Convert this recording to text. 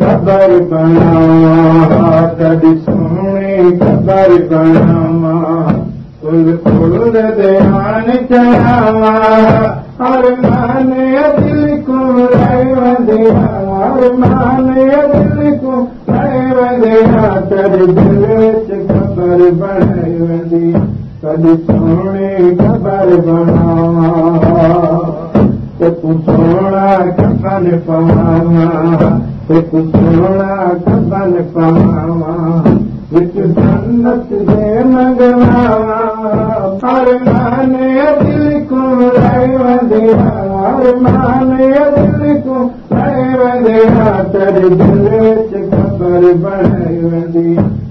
خبر بناوا ڪڏهن خبر بناوا. ڪل ڪڏهن وچ خبر ويندي ڪڏهن خبر सोना खपन खपन मंगवावा हर माने दिल को वंदिया हर माने दिल को वंदिया तर दिल विच ख़बर बण